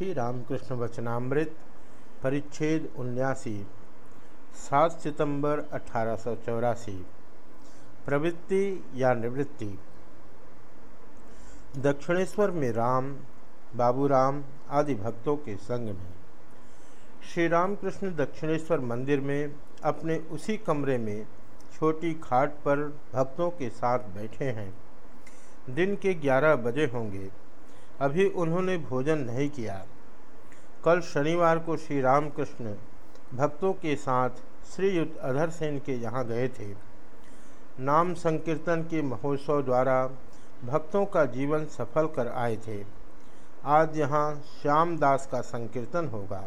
श्री रामकृष्ण वचनामृत, परिच्छेद उन्यासी, सात सितंबर अठारह सौ चौरासी, प्रवृत्ति या निवृत्ति। दक्षिणेश्वर में राम, बाबूराम आदि भक्तों के संग में श्री रामकृष्ण दक्षिणेश्वर मंदिर में अपने उसी कमरे में छोटी खाट पर भक्तों के साथ बैठे हैं। दिन के ग्यारह बजे होंगे। अभी उन्होंने भोजन नहीं किया। कल शनिवार को श्री रामकृष्ण भक्तों के साथ श्रीयुक्त अधर सेन के यहाँ गए थे। नाम संकीर्तन के महोत्सव द्वारा भक्तों का जीवन सफल कर आए थे। आज यहाँ श्याम दास का संकीर्तन होगा।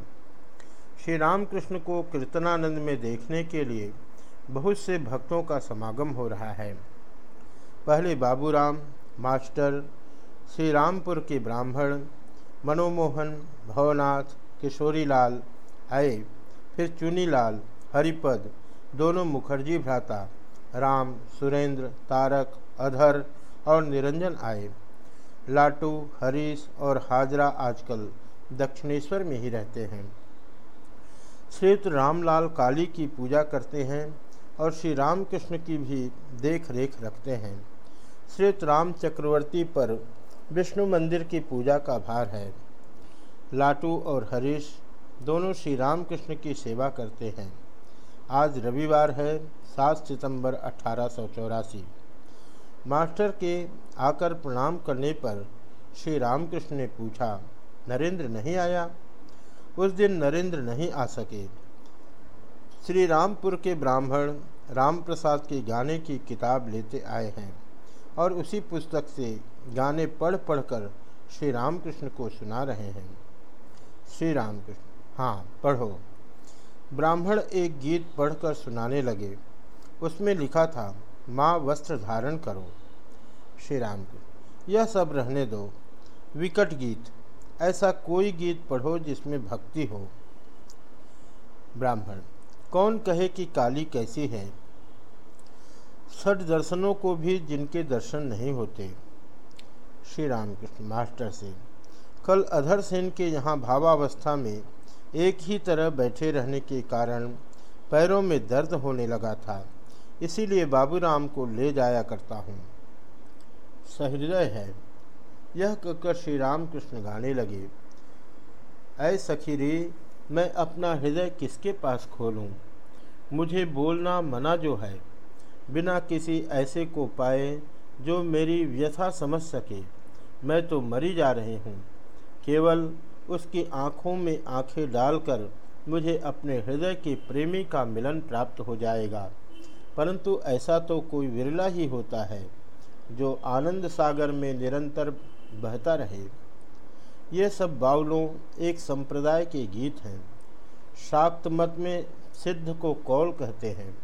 श्री रामकृष्ण को कीर्तनानंद में देखने के लिए बहुत से भक्तों का समागम हो रहा है। पहले बाबूराम, मास्टर श्री रामपुर के ब्राह्मण मनोमोहन, भवनाथ, किशोरीलाल, आए, फिर चुनीलाल, हरिपद, दोनों मुखर्जी भ्राता, राम, सुरेंद्र, तारक, अधर और निरंजन आए। लाटू, हरीश और हाजरा आजकल दक्षिणेश्वर में ही रहते हैं। श्री रामलाल काली की पूजा करते हैं और श्री रामकृष्ण की भी देख रेख रखते हैं। श्री राम चक्रवर्ती पर विष्णु मंदिर की पूजा का भार है। लाटू और हरीश दोनों श्री रामकृष्ण की सेवा करते हैं। आज रविवार है, सात सितंबर अठारह सौ चौरासी। मास्टर के आकर प्रणाम करने पर श्री रामकृष्ण ने पूछा, नरेंद्र नहीं आया? उस दिन नरेंद्र नहीं आ सके। श्री रामपुर के ब्राह्मण राम प्रसाद के गाने की किताब लेते आए हैं और उसी पुस्तक से गाने पढ़ पढ़ कर श्री रामकृष्ण को सुना रहे हैं। श्री रामकृष्ण। हाँ पढ़ो। ब्राह्मण एक गीत पढ़कर सुनाने लगे। उसमें लिखा था, माँ, वस्त्र धारण करो। श्री राम यह सब रहने दो। विकट गीत। ऐसा कोई गीत पढ़ो जिसमें भक्ति हो। ब्राह्मण। कौन कहे कि काली कैसी है? छठ दर्शनों को भी जिनके दर्शन नहीं होते। श्री रामकृष्ण मास्टर से कल अधर सेन के यहाँ भावावस्था में एक ही तरह बैठे रहने के कारण पैरों में दर्द होने लगा था, इसीलिए बाबूराम को ले जाया करता हूँ। सहृदय है। यह कहकर श्री रामकृष्ण गाने लगे, ऐ सखी रे मैं अपना हृदय किसके पास खोलूं? मुझे बोलना मना जो है। बिना किसी ऐसे को पाए जो मेरी व्यथा समझ सके। मैं तो मरी जा रही हूँ। केवल उसकी आँखों में आँखें डालकर मुझे अपने हृदय के प्रेमी का मिलन प्राप्त हो जाएगा। परंतु ऐसा तो कोई विरला ही होता है, जो आनंद सागर में निरंतर बहता रहे। ये सब बाउलों एक संप्रदाय के गीत हैं। शाक्त मत में सिद्ध को कौल कहते हैं।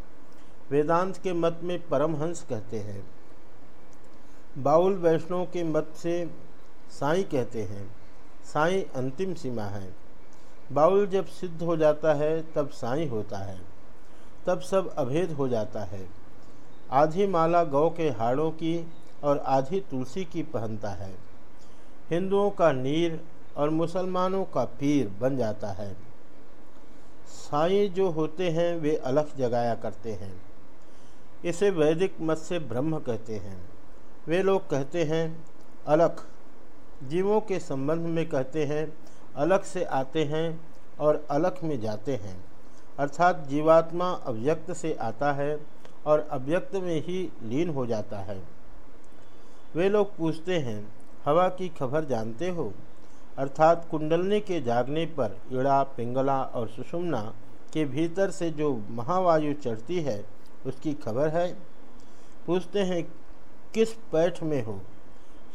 वेदांत के मत में परमहंस कहते हैं। बाउल वैष्णव के मत से साई कहते हैं, साई अंतिम सीमा है। बाउल जब सिद्ध हो जाता है, तब साई होता है। तब सब अभेद हो जाता है। आधी माला गौ के हाड़ों की और आधी तुलसी की पहनता है। हिंदुओं का नीर और मुसलमानों का पीर बन जाता है। साई जो होते हैं, वे अलग जगाया करते हैं। इसे वैदिक मत से ब्रह्म कहते हैं। वे लोग कहते हैं, अलख। जीवों के संबंध में कहते हैं अलग से आते हैं और अलख में जाते हैं। अर्थात जीवात्मा अव्यक्त से आता है और अव्यक्त में ही लीन हो जाता है। वे लोग पूछते हैं, हवा की खबर जानते हो? अर्थात कुंडलनी के जागने पर इड़ा, पिंगला और सुषुम्ना के भीतर से जो महावायु चढ़ती है, उसकी खबर है? पूछते हैं किस पैठ में हो?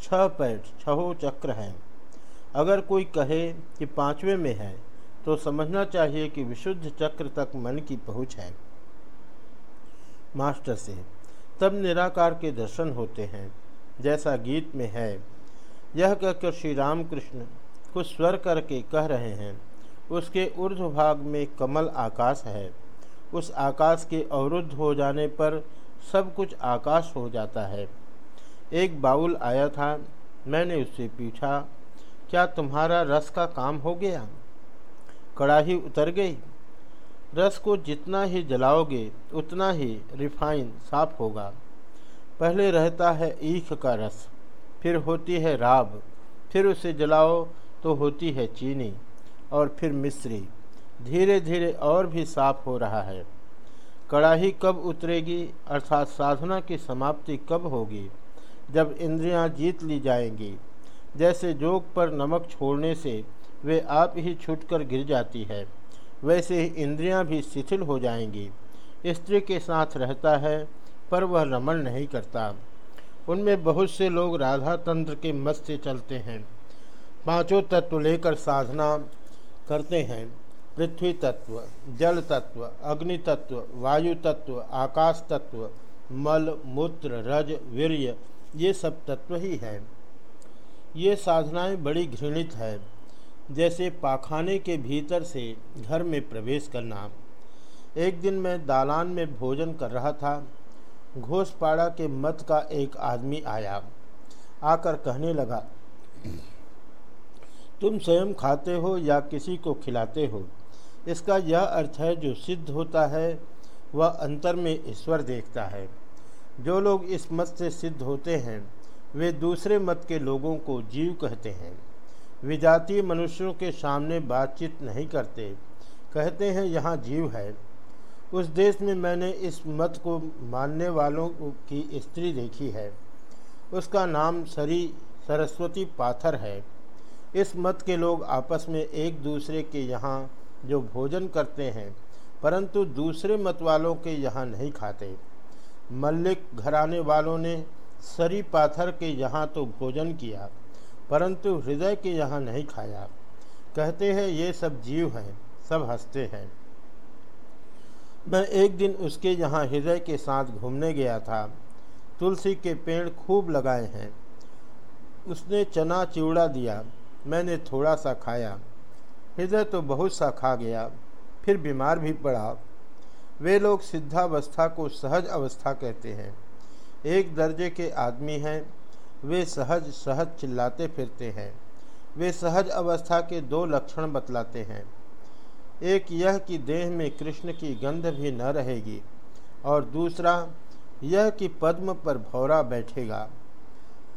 छह पैठ, छहो चक्र हैं। अगर कोई कहे कि पाँचवें में है तो समझना चाहिए कि विशुद्ध चक्र तक मन की पहुँच है। मास्टर से, तब निराकार के दर्शन होते हैं, जैसा गीत में है। यह कहकर श्री रामकृष्ण कुछ स्वर करके कह रहे हैं, उसके ऊर्ध भाग में कमल आकाश है। उस आकाश के अवरुद्ध हो जाने पर सब कुछ आकाश हो जाता है। एक बाउल आया था, मैंने उससे पूछा, क्या तुम्हारा रस का काम हो गया? कड़ाही उतर गई। रस को जितना ही जलाओगे, उतना ही रिफाइन साफ़ होगा। पहले रहता है ईख का रस, फिर होती है राब, फिर उसे जलाओ तो होती है चीनी, और फिर मिश्री। धीरे धीरे और भी साफ़ हो रहा है। कड़ाही कब उतरेगी, अर्थात साधना की समाप्ति कब होगी? जब इंद्रियाँ जीत ली जाएँगी, जैसे जोग पर नमक छोड़ने से वे आप ही छूटकर गिर जाती है, वैसे ही इंद्रियाँ भी शिथिल हो जाएँगी। स्त्री के साथ रहता है, पर वह रमण नहीं करता। उनमें बहुत से लोग राधा तंत्र के मत से चलते हैं। पाँचों तत्व लेकर साधना करते हैं। पृथ्वी तत्व, जल तत्व, अग्नि तत्व, वायु तत्व, आकाश तत्व, मल, मूत्र, रज, वीर्य ये सब तत्व ही है। ये साधनाएँ बड़ी घृणित है, जैसे पाखाने के भीतर से घर में प्रवेश करना। एक दिन मैं दालान में भोजन कर रहा था, घोषपाड़ा के मत का एक आदमी आया, आकर कहने लगा, तुम स्वयं खाते हो या किसी को खिलाते हो? इसका यह अर्थ है जो सिद्ध होता है, वह अंतर में ईश्वर देखता है। जो लोग इस मत से सिद्ध होते हैं, वे दूसरे मत के लोगों को जीव कहते हैं। विजातीय मनुष्यों के सामने बातचीत नहीं करते, कहते हैं, यहाँ जीव है। उस देश में मैंने इस मत को मानने वालों की स्त्री देखी है। उसका नाम सरी, सरस्वती पाथर है। इस मत के लोग आपस में एक दूसरे के यहाँ जो भोजन करते हैं, परंतु दूसरे मत वालों के यहाँ नहीं खाते। मल्लिक घराने वालों ने सरी पाथर के यहाँ तो भोजन किया, परंतु हृदय के यहाँ नहीं खाया। कहते हैं, ये सब जीव हैं, सब हँसते हैं। मैं एक दिन उसके यहाँ हृदय के साथ घूमने गया था। तुलसी के पेड़ खूब लगाए हैं। उसने चना चिवड़ा दिया। मैंने थोड़ा सा खाया। हृदय तो बहुत सा खा गया, फिर बीमार भी पड़ा। वे लोग सिद्धावस्था को सहज अवस्था कहते हैं। एक दर्जे के आदमी हैं। वे सहज सहज चिल्लाते फिरते हैं। वे सहज अवस्था के दो लक्षण बतलाते हैं। एक यह कि देह में कृष्ण की गंध भी न रहेगी और दूसरा यह कि पद्म पर भौरा बैठेगा,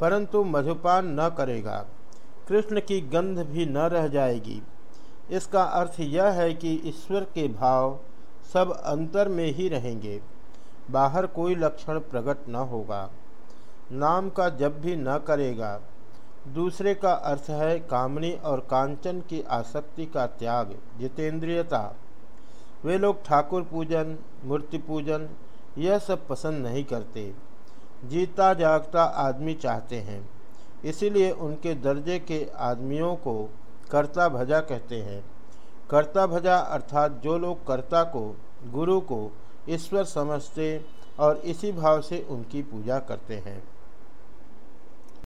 परंतु मधुपान न करेगा। कृष्ण की गंध भी न रह जाएगी। इसका अर्थ यह है कि ईश्वर के भाव सब अंतर में ही रहेंगे। बाहर कोई लक्षण प्रकट न होगा। नाम का जब भी न करेगा। दूसरे का अर्थ है कामनी और कांचन की आसक्ति का त्याग, जितेंद्रियता। वे लोग ठाकुर पूजन, मूर्ति पूजन, यह सब पसंद नहीं करते। जीता जागता आदमी चाहते हैं। इसीलिए उनके दर्जे के आदमियों को कर्ता भजा कहते हैं। कर्ता भजा अर्थात जो लोग कर्ता को, गुरु को ईश्वर समझते और इसी भाव से उनकी पूजा करते हैं।